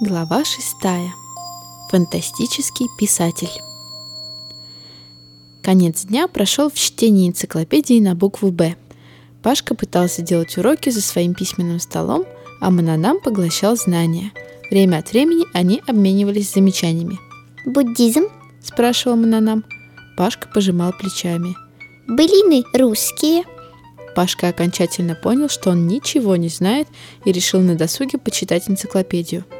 Глава шестая. Фантастический писатель. Конец дня прошел в чтении энциклопедии на букву «Б». Пашка пытался делать уроки за своим письменным столом, а Мананам поглощал знания. Время от времени они обменивались замечаниями. Буддизм? – спрашивал Мананам. Пашка пожимал плечами. Былины русские? Пашка окончательно понял, что он ничего не знает и решил на досуге почитать энциклопедию –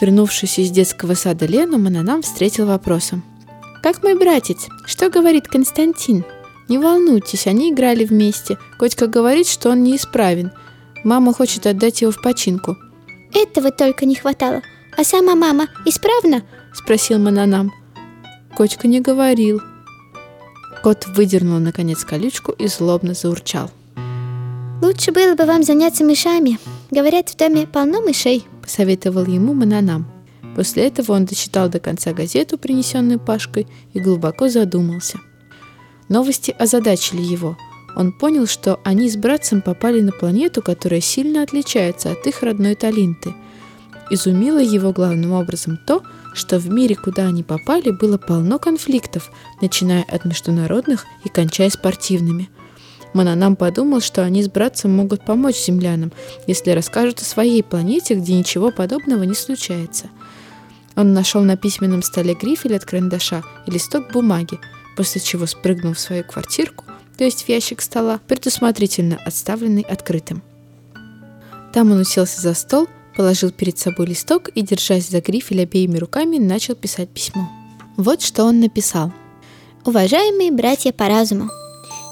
Вернувшись из детского сада Лену, Мананам встретил вопросом. «Как мой братец? Что говорит Константин?» «Не волнуйтесь, они играли вместе. Котька говорит, что он неисправен. Мама хочет отдать его в починку». «Этого только не хватало. А сама мама исправна?» – спросил Мананам. Котька не говорил. Кот выдернул, наконец, колючку и злобно заурчал. «Лучше было бы вам заняться мышами. Говорят, в доме полно мышей», — посоветовал ему Мананам. После этого он дочитал до конца газету, принесенную Пашкой, и глубоко задумался. Новости озадачили его. Он понял, что они с братцем попали на планету, которая сильно отличается от их родной Талинты. Изумило его главным образом то, что в мире, куда они попали, было полно конфликтов, начиная от международных и кончая спортивными – Мананам подумал, что они с братцем могут помочь землянам, если расскажут о своей планете, где ничего подобного не случается. Он нашел на письменном столе грифель от карандаша и листок бумаги, после чего спрыгнул в свою квартирку, то есть в ящик стола, предусмотрительно отставленный открытым. Там он уселся за стол, положил перед собой листок и, держась за грифель обеими руками, начал писать письмо. Вот что он написал. «Уважаемые братья по разуму,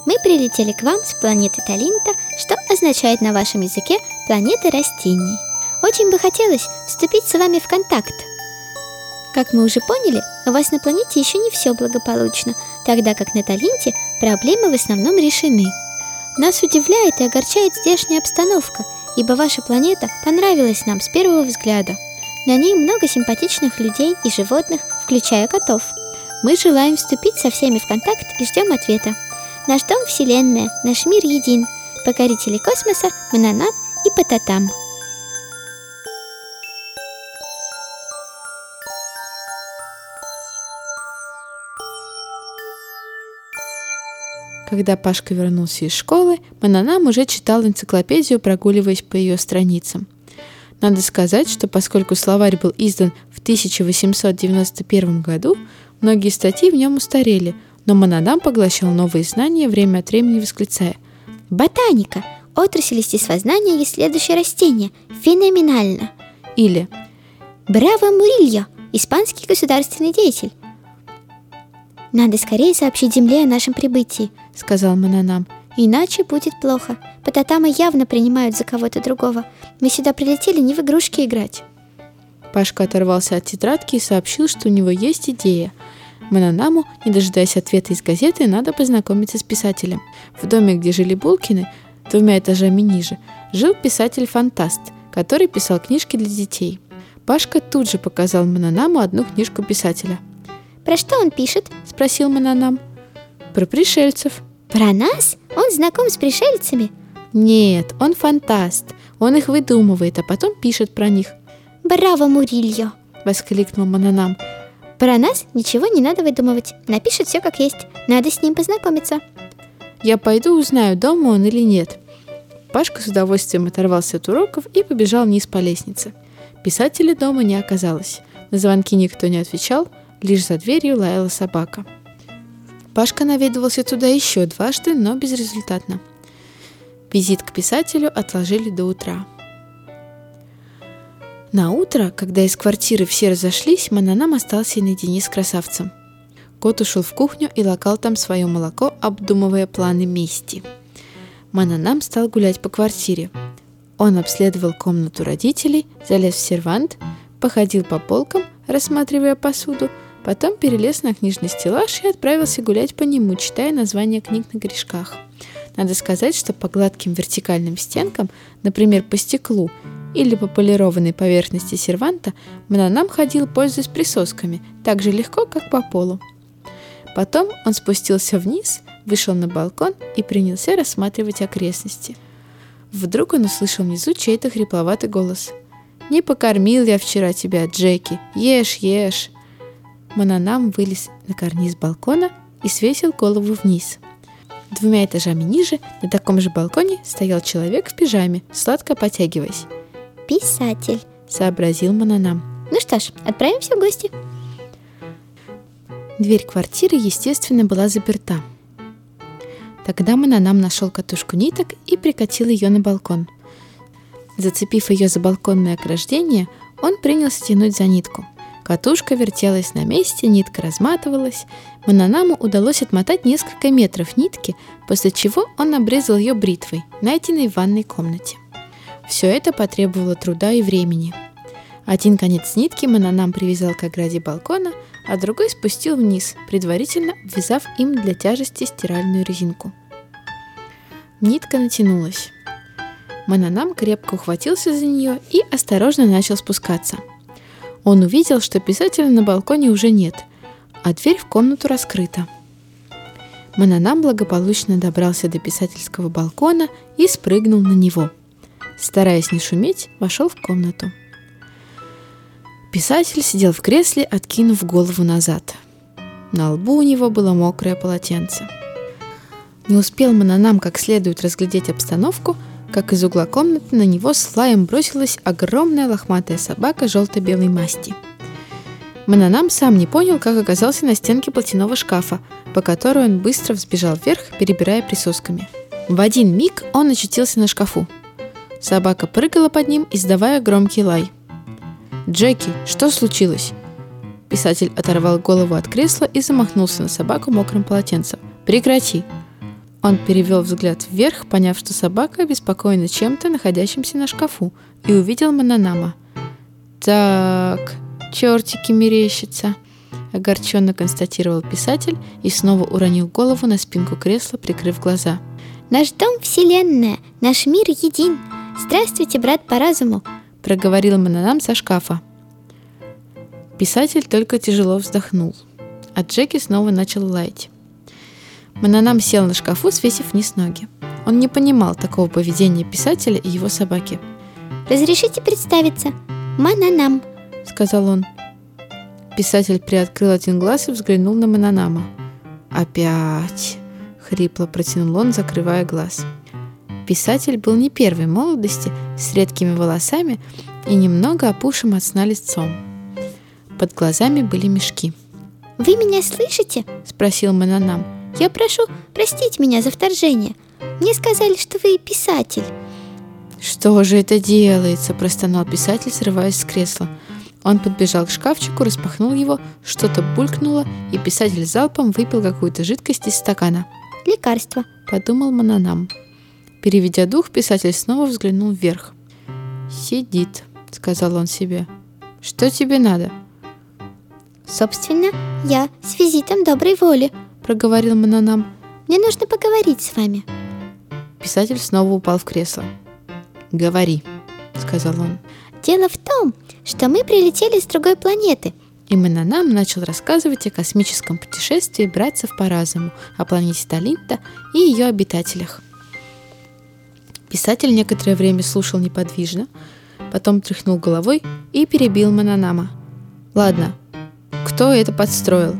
мы прилетели к вам с планеты Талинта, что означает на вашем языке планета растений. Очень бы хотелось вступить с вами в контакт. Как мы уже поняли, у вас на планете еще не все благополучно, тогда как на Талинте проблемы в основном решены. Нас удивляет и огорчает здешняя обстановка, ибо ваша планета понравилась нам с первого взгляда. На ней много симпатичных людей и животных, включая котов. Мы желаем вступить со всеми в контакт и ждем ответа. Наш дом – Вселенная, наш мир един. Покорители космоса – Мананап и Пататам. Когда Пашка вернулся из школы, Мананам уже читал энциклопедию, прогуливаясь по ее страницам. Надо сказать, что поскольку словарь был издан в 1891 году, многие статьи в нем устарели – но Монодам поглощал новые знания, время от времени восклицая «Ботаника! Отрасль естествознания есть следующее растение. Феноменально!» Или «Браво Мурильо! Испанский государственный деятель!» «Надо скорее сообщить Земле о нашем прибытии», — сказал Мононам. «Иначе будет плохо. Пататама явно принимают за кого-то другого. Мы сюда прилетели не в игрушки играть». Пашка оторвался от тетрадки и сообщил, что у него есть идея — Мананаму, не дожидаясь ответа из газеты, надо познакомиться с писателем. В доме, где жили Булкины, двумя этажами ниже, жил писатель-фантаст, который писал книжки для детей. Пашка тут же показал Мананаму одну книжку писателя. «Про что он пишет?» – спросил Мананам. «Про пришельцев». «Про нас? Он знаком с пришельцами?» «Нет, он фантаст. Он их выдумывает, а потом пишет про них». «Браво, Мурильо!» – воскликнул Мананам. Про нас ничего не надо выдумывать. Напишет все как есть. Надо с ним познакомиться. Я пойду узнаю, дома он или нет. Пашка с удовольствием оторвался от уроков и побежал вниз по лестнице. Писателя дома не оказалось. На звонки никто не отвечал, лишь за дверью лаяла собака. Пашка наведывался туда еще дважды, но безрезультатно. Визит к писателю отложили до утра. На утро, когда из квартиры все разошлись, Мананам остался наедине с красавцем. Кот ушел в кухню и лакал там свое молоко, обдумывая планы мести. Мананам стал гулять по квартире. Он обследовал комнату родителей, залез в сервант, походил по полкам, рассматривая посуду, потом перелез на книжный стеллаж и отправился гулять по нему, читая названия книг на корешках. Надо сказать, что по гладким вертикальным стенкам, например, по стеклу, или по полированной поверхности серванта Мананам ходил, пользуясь присосками, так же легко, как по полу. Потом он спустился вниз, вышел на балкон и принялся рассматривать окрестности. Вдруг он услышал внизу чей-то хрипловатый голос. Не покормил я вчера тебя, Джеки. Ешь, ешь. Мананам вылез на карниз балкона и свесил голову вниз. Двумя этажами ниже, на таком же балконе, стоял человек в пижаме, сладко потягиваясь. Писатель, сообразил Мананам. Ну что ж, отправимся в гости. Дверь квартиры, естественно, была заперта. Тогда Мананам нашел катушку ниток и прикатил ее на балкон. Зацепив ее за балконное ограждение, он принялся тянуть за нитку. Катушка вертелась на месте, нитка разматывалась. Мананаму удалось отмотать несколько метров нитки, после чего он обрезал ее бритвой, найденной в ванной комнате. Все это потребовало труда и времени. Один конец нитки Мананам привязал к ограде балкона, а другой спустил вниз, предварительно ввязав им для тяжести стиральную резинку. Нитка натянулась. Мананам крепко ухватился за нее и осторожно начал спускаться. Он увидел, что писателя на балконе уже нет, а дверь в комнату раскрыта. Мананам благополучно добрался до писательского балкона и спрыгнул на него. Стараясь не шуметь, вошел в комнату. Писатель сидел в кресле, откинув голову назад. На лбу у него было мокрое полотенце. Не успел Мананам как следует разглядеть обстановку, как из угла комнаты на него с лаем бросилась огромная лохматая собака желто-белой масти. Мананам сам не понял, как оказался на стенке платяного шкафа, по которой он быстро взбежал вверх, перебирая присосками. В один миг он очутился на шкафу. Собака прыгала под ним, издавая громкий лай – «Джеки, что случилось?» Писатель оторвал голову от кресла и замахнулся на собаку мокрым полотенцем. «Прекрати!» Он перевел взгляд вверх, поняв, что собака обеспокоена чем-то, находящимся на шкафу, и увидел Мананама. «Так, чертики мерещатся!» — огорченно констатировал писатель и снова уронил голову на спинку кресла, прикрыв глаза. «Наш дом — вселенная, наш мир един. Здравствуйте, брат по разуму проговорил Мананам со шкафа. Писатель только тяжело вздохнул, а Джеки снова начал лаять. Мананам сел на шкафу, свесив вниз ноги. Он не понимал такого поведения писателя и его собаки. «Разрешите представиться? Мананам», — сказал он. Писатель приоткрыл один глаз и взглянул на Мананама. «Опять!» — хрипло протянул он, закрывая глаз. Писатель был не первой молодости, с редкими волосами и немного опушим от сна лицом. Под глазами были мешки. «Вы меня слышите?» – спросил Мананам. «Я прошу простить меня за вторжение. Мне сказали, что вы писатель». «Что же это делается?» – простонал писатель, срываясь с кресла. Он подбежал к шкафчику, распахнул его, что-то булькнуло, и писатель залпом выпил какую-то жидкость из стакана. «Лекарство», – подумал Мананам. Переведя дух, писатель снова взглянул вверх. «Сидит», — сказал он себе. «Что тебе надо?» «Собственно, я с визитом доброй воли», — проговорил Мананам. «Мне нужно поговорить с вами». Писатель снова упал в кресло. «Говори», — сказал он. «Дело в том, что мы прилетели с другой планеты», и Мананам начал рассказывать о космическом путешествии братцев по разуму, о планете Талинта и ее обитателях. Писатель некоторое время слушал неподвижно, потом тряхнул головой и перебил Мананама. «Ладно, кто это подстроил?»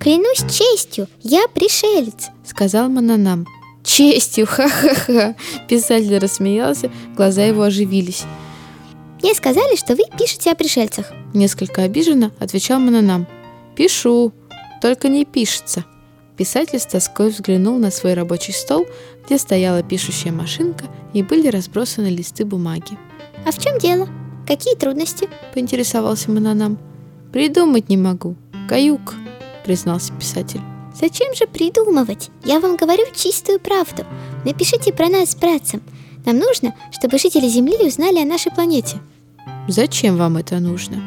«Клянусь честью, я пришелец», — сказал Мананам. «Честью, ха-ха-ха!» Писатель рассмеялся, глаза его оживились. «Мне сказали, что вы пишете о пришельцах». Несколько обиженно отвечал Мананам. «Пишу, только не пишется». Писатель с тоской взглянул на свой рабочий стол, где стояла пишущая машинка и были разбросаны листы бумаги. «А в чем дело? Какие трудности?» – поинтересовался Мананам. «Придумать не могу. Каюк», – признался писатель. «Зачем же придумывать? Я вам говорю чистую правду. Напишите про нас с братцем. Нам нужно, чтобы жители Земли узнали о нашей планете». «Зачем вам это нужно?»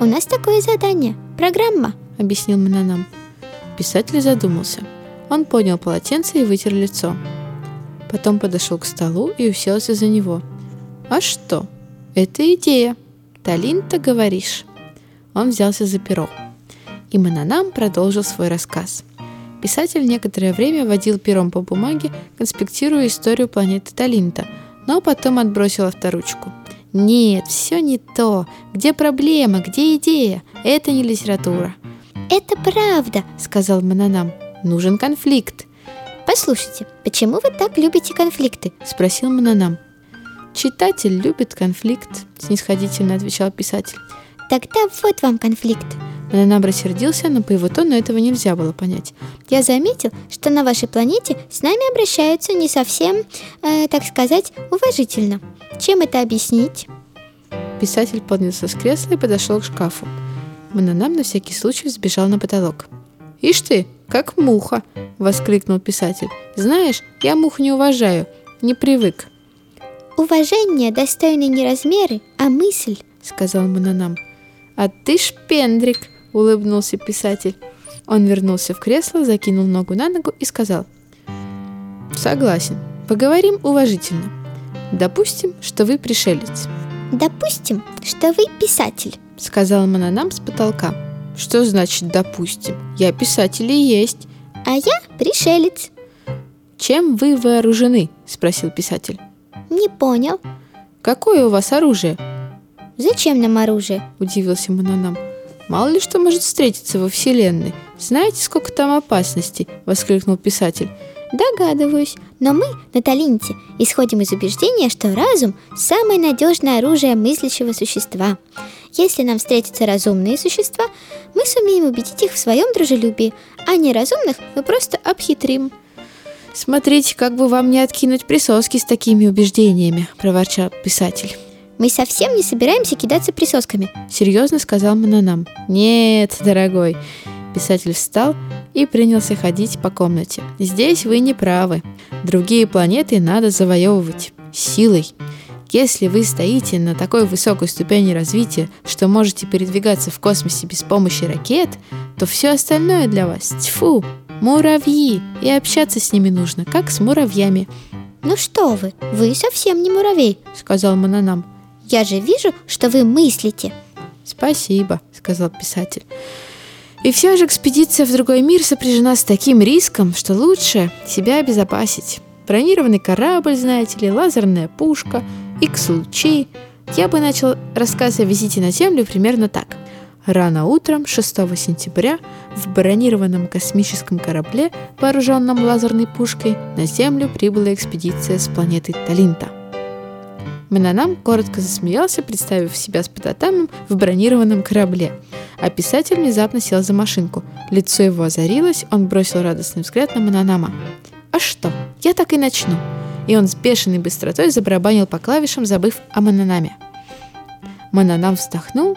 «У нас такое задание. Программа», — объяснил Мананам. Писатель задумался. Он поднял полотенце и вытер лицо. Потом подошел к столу и уселся за него. «А что? Это идея. Талин-то говоришь». Он взялся за перо. И Мананам продолжил свой рассказ. Писатель некоторое время водил пером по бумаге, конспектируя историю планеты Талинта, но потом отбросил авторучку. Нет, все не то. Где проблема, где идея? Это не литература. Это правда, сказал Мананам. Нужен конфликт. Послушайте, почему вы так любите конфликты? Спросил Мананам. Читатель любит конфликт, снисходительно отвечал писатель. Тогда вот вам конфликт. Мананам рассердился, но по его тону этого нельзя было понять. Я заметил, что на вашей планете с нами обращаются не совсем, э, так сказать, уважительно. Чем это объяснить? Писатель поднялся с кресла и подошел к шкафу. Мананам на всякий случай сбежал на потолок. «Ишь ты, как муха!» — воскликнул писатель. «Знаешь, я мух не уважаю, не привык». «Уважение достойны не размеры, а мысль», — сказал Мананам. «А ты шпендрик!» — улыбнулся писатель. Он вернулся в кресло, закинул ногу на ногу и сказал. «Согласен. Поговорим уважительно. Допустим, что вы пришелец». «Допустим, что вы писатель», — сказал Мананам с потолка. «Что значит «допустим»? Я писатель и есть». «А я пришелец». «Чем вы вооружены?» — спросил писатель. «Не понял». «Какое у вас оружие?» «Зачем нам оружие?» – удивился Мананам. «Мало ли что может встретиться во Вселенной. Знаете, сколько там опасностей?» – воскликнул писатель. Догадываюсь, но мы на Талинте исходим из убеждения, что разум – самое надежное оружие мыслящего существа. Если нам встретятся разумные существа, мы сумеем убедить их в своем дружелюбии, а неразумных мы просто обхитрим. «Смотрите, как бы вам не откинуть присоски с такими убеждениями», – проворчал писатель. Мы совсем не собираемся кидаться присосками», — серьезно сказал Мананам. «Нет, дорогой». Писатель встал и принялся ходить по комнате. «Здесь вы не правы. Другие планеты надо завоевывать силой. Если вы стоите на такой высокой ступени развития, что можете передвигаться в космосе без помощи ракет, то все остальное для вас тьфу, муравьи, и общаться с ними нужно, как с муравьями. «Ну что вы, вы совсем не муравей», — сказал Мананам. Я же вижу, что вы мыслите. Спасибо, сказал писатель. И все же экспедиция в другой мир сопряжена с таким риском, что лучше себя обезопасить. Бронированный корабль, знаете ли, лазерная пушка, X-лучи. Я бы начал рассказ о визите на Землю примерно так. Рано утром 6 сентября в бронированном космическом корабле, вооруженном лазерной пушкой, на Землю прибыла экспедиция с планеты Талинта – Мананам коротко засмеялся, представив себя с Пататамом в бронированном корабле. А писатель внезапно сел за машинку. Лицо его озарилось, он бросил радостный взгляд на Мананама. «А что? Я так и начну!» И он с бешеной быстротой забарабанил по клавишам, забыв о Мананаме. Мананам вздохнул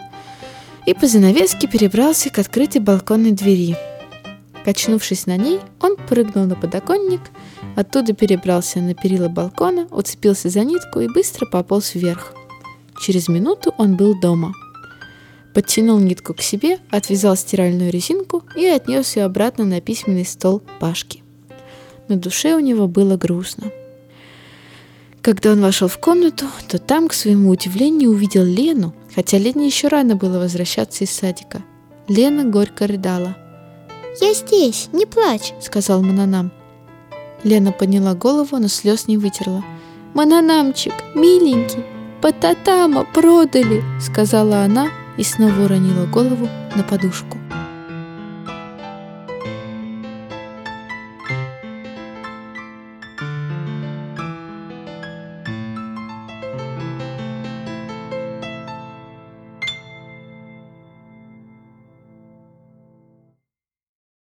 и по занавеске перебрался к открытой балконной двери. Качнувшись на ней, он прыгнул на подоконник, оттуда перебрался на перила балкона, уцепился за нитку и быстро пополз вверх. Через минуту он был дома. Подтянул нитку к себе, отвязал стиральную резинку и отнес ее обратно на письменный стол Пашки. На душе у него было грустно. Когда он вошел в комнату, то там, к своему удивлению, увидел Лену, хотя Лене еще рано было возвращаться из садика. Лена горько рыдала – «Я здесь, не плачь», — сказал Мананам. Лена подняла голову, но слез не вытерла. «Мананамчик, миленький, Пататама продали!» — сказала она и снова уронила голову на подушку.